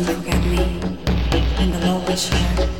look at me and the low whisper.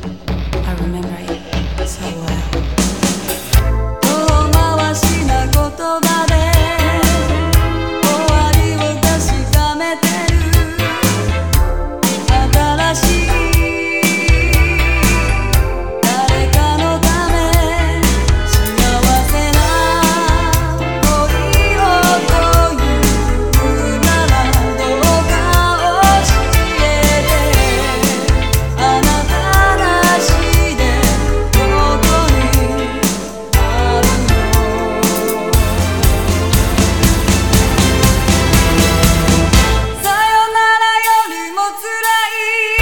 away.